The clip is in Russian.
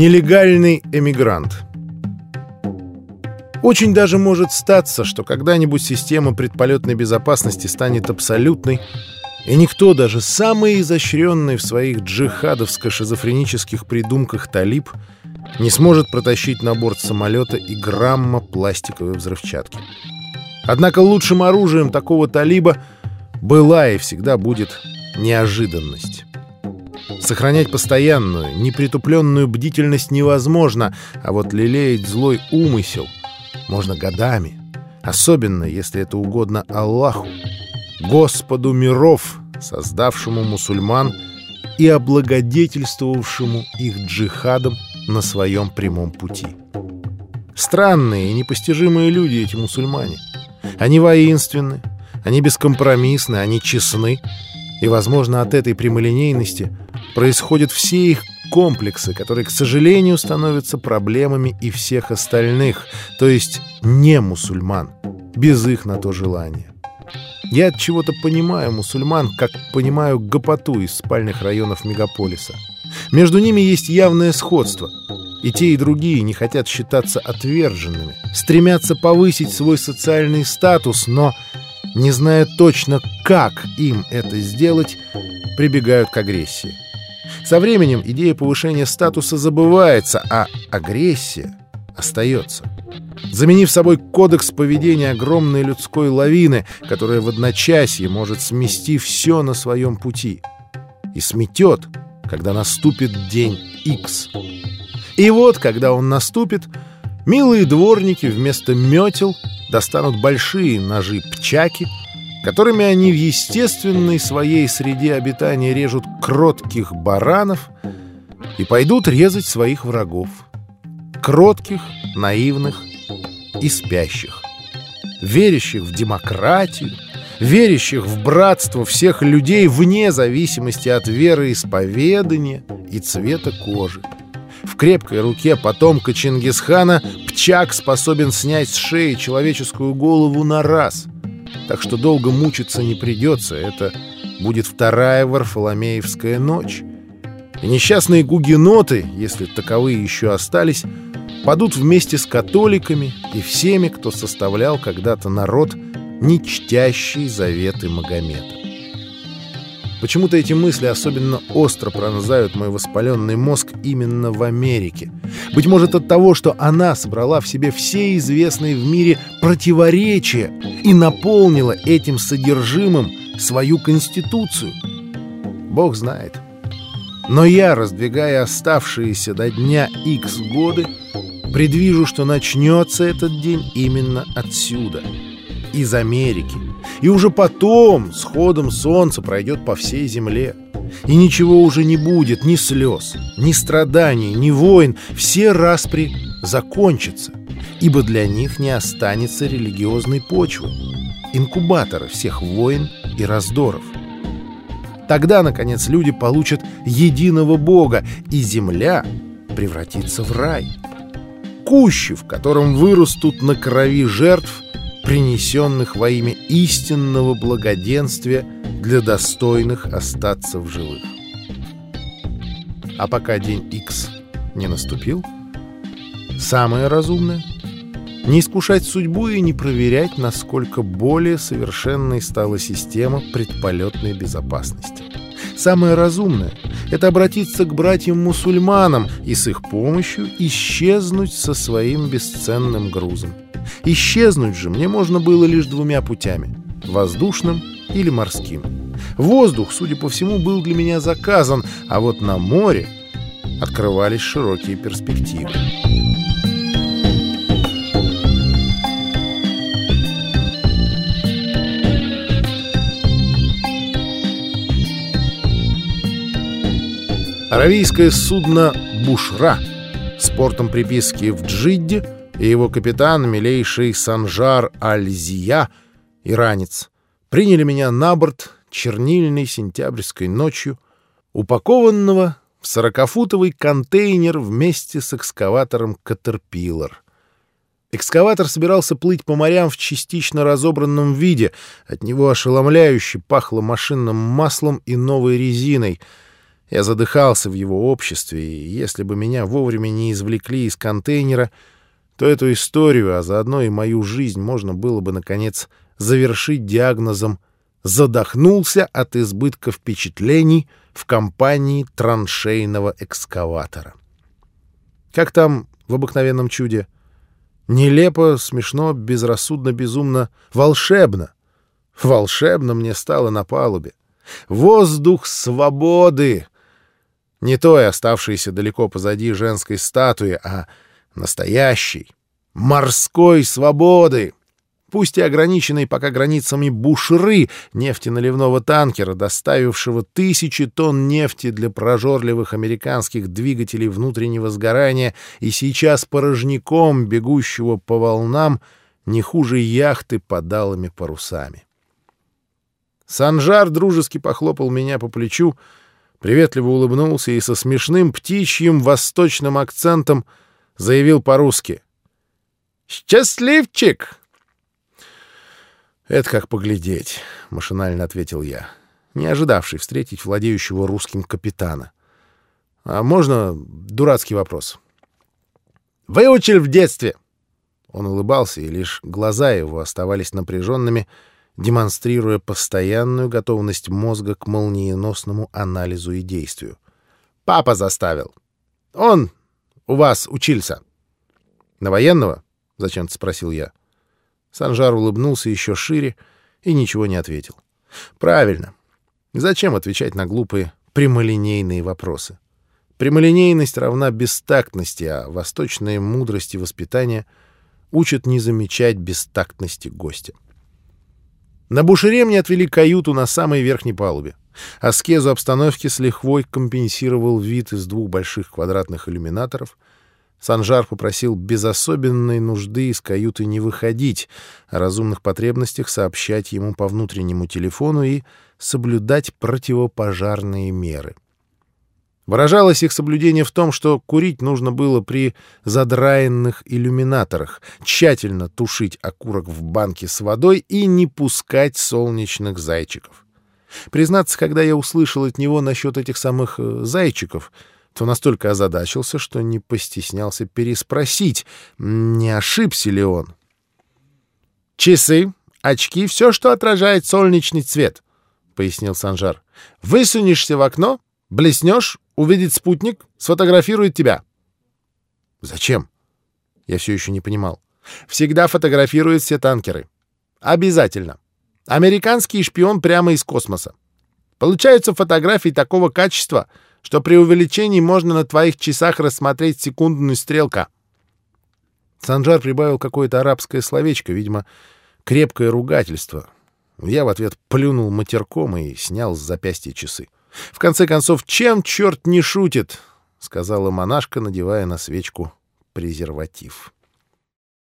Нелегальный эмигрант. Очень даже может статься, что когда-нибудь система предполетной безопасности станет абсолютной, и никто, даже самый изощренный в своих джихадовско-шизофренических придумках талиб, не сможет протащить на борт самолета и грамма пластиковой взрывчатки. Однако лучшим оружием такого талиба была и всегда будет неожиданность. Сохранять постоянную, непритупленную бдительность невозможно, а вот лелеять злой умысел можно годами. Особенно, если это угодно Аллаху, Господу миров, создавшему мусульман и облагодетельствовавшему их джихадом на своем прямом пути. Странные и непостижимые люди эти мусульмане. Они воинственны, они бескомпромиссны, они честны, и, возможно, от этой прямолинейности происходят все их комплексы, которые, к сожалению, становятся проблемами и всех остальных, то есть не мусульман, без их на то желания. Я от чего-то понимаю мусульман, как понимаю гопоту из спальных районов мегаполиса. Между ними есть явное сходство. И те, и другие не хотят считаться отверженными, стремятся повысить свой социальный статус, но, не зная точно, как им это сделать, прибегают к агрессии. Со временем идея повышения статуса забывается, а агрессия остается. Заменив собой кодекс поведения огромной людской лавины, которая в одночасье может смести все на своем пути. И сметет, когда наступит день X. И вот, когда он наступит, милые дворники вместо метел достанут большие ножи-пчаки — которыми они в естественной своей среде обитания режут кротких баранов и пойдут резать своих врагов. Кротких, наивных и спящих. Верящих в демократию, верящих в братство всех людей вне зависимости от веры исповедания и цвета кожи. В крепкой руке потомка Чингисхана Пчак способен снять с шеи человеческую голову на раз — так что долго мучиться не придется. Это будет вторая Варфоломеевская ночь. И несчастные гугеноты, если таковые еще остались, падут вместе с католиками и всеми, кто составлял когда-то народ, не чтящий заветы Магомета. Почему-то эти мысли особенно остро пронзают мой воспаленный мозг именно в Америке. Быть может от того, что она собрала в себе все известные в мире противоречия и наполнила этим содержимым свою конституцию. Бог знает. Но я, раздвигая оставшиеся до дня X годы, предвижу, что начнется этот день именно отсюда, из Америки, и уже потом с ходом солнца пройдет по всей земле. И ничего уже не будет, ни слез, ни страданий, ни войн. Все распри закончатся, ибо для них не останется религиозной почвы, инкубатора всех войн и раздоров. Тогда, наконец, люди получат единого Бога, и земля превратится в рай. Кущи, в котором вырастут на крови жертв – принесенных во имя истинного благоденствия для достойных остаться в живых. А пока день X не наступил, самое разумное — не искушать судьбу и не проверять, насколько более совершенной стала система предполетной безопасности. Самое разумное — это обратиться к братьям-мусульманам и с их помощью исчезнуть со своим бесценным грузом. Исчезнуть же мне можно было лишь двумя путями — воздушным или морским. Воздух, судя по всему, был для меня заказан, а вот на море открывались широкие перспективы. Аравийское судно «Бушра» с портом приписки в Джидде — и его капитан, милейший Санжар Аль-Зия, иранец, приняли меня на борт чернильной сентябрьской ночью, упакованного в сорокафутовый контейнер вместе с экскаватором «Катерпиллар». Экскаватор собирался плыть по морям в частично разобранном виде, от него ошеломляюще пахло машинным маслом и новой резиной. Я задыхался в его обществе, и если бы меня вовремя не извлекли из контейнера, то эту историю, а заодно и мою жизнь, можно было бы, наконец, завершить диагнозом «задохнулся от избытка впечатлений в компании траншейного экскаватора». Как там в обыкновенном чуде? Нелепо, смешно, безрассудно, безумно, волшебно. Волшебно мне стало на палубе. Воздух свободы! Не той, оставшейся далеко позади женской статуи, а настоящей, морской свободы! пусть и ограниченной пока границами бушры нефтеналивного танкера, доставившего тысячи тонн нефти для прожорливых американских двигателей внутреннего сгорания и сейчас порожняком, бегущего по волнам, не хуже яхты под алыми парусами. Санжар дружески похлопал меня по плечу, приветливо улыбнулся и со смешным птичьим восточным акцентом заявил по-русски. «Счастливчик! «Это как поглядеть», — машинально ответил я, не ожидавший встретить владеющего русским капитана. «А можно дурацкий вопрос?» «Выучил в детстве!» Он улыбался, и лишь глаза его оставались напряженными, демонстрируя постоянную готовность мозга к молниеносному анализу и действию. «Папа заставил. Он у вас учился». «На военного?» — зачем-то спросил я. Санжар улыбнулся еще шире и ничего не ответил. «Правильно. Зачем отвечать на глупые прямолинейные вопросы? Прямолинейность равна бестактности, а восточная мудрость и воспитание учат не замечать бестактности гостя. На бушере мне отвели каюту на самой верхней палубе. Аскезу обстановки с лихвой компенсировал вид из двух больших квадратных иллюминаторов — Санжар попросил без особенной нужды из каюты не выходить, о разумных потребностях сообщать ему по внутреннему телефону и соблюдать противопожарные меры. Выражалось их соблюдение в том, что курить нужно было при задраенных иллюминаторах, тщательно тушить окурок в банке с водой и не пускать солнечных зайчиков. Признаться, когда я услышал от него насчет этих самых э, зайчиков — то настолько озадачился, что не постеснялся переспросить, не ошибся ли он. «Часы, очки — все, что отражает солнечный цвет», — пояснил Санжар. «Высунешься в окно, блеснешь, увидит спутник, сфотографирует тебя». «Зачем?» Я все еще не понимал. «Всегда фотографируют все танкеры. Обязательно. Американский шпион прямо из космоса. Получаются фотографии такого качества — что при увеличении можно на твоих часах рассмотреть секундную стрелка. Санжар прибавил какое-то арабское словечко, видимо, крепкое ругательство. Я в ответ плюнул матерком и снял с запястья часы. «В конце концов, чем черт не шутит?» — сказала монашка, надевая на свечку презерватив.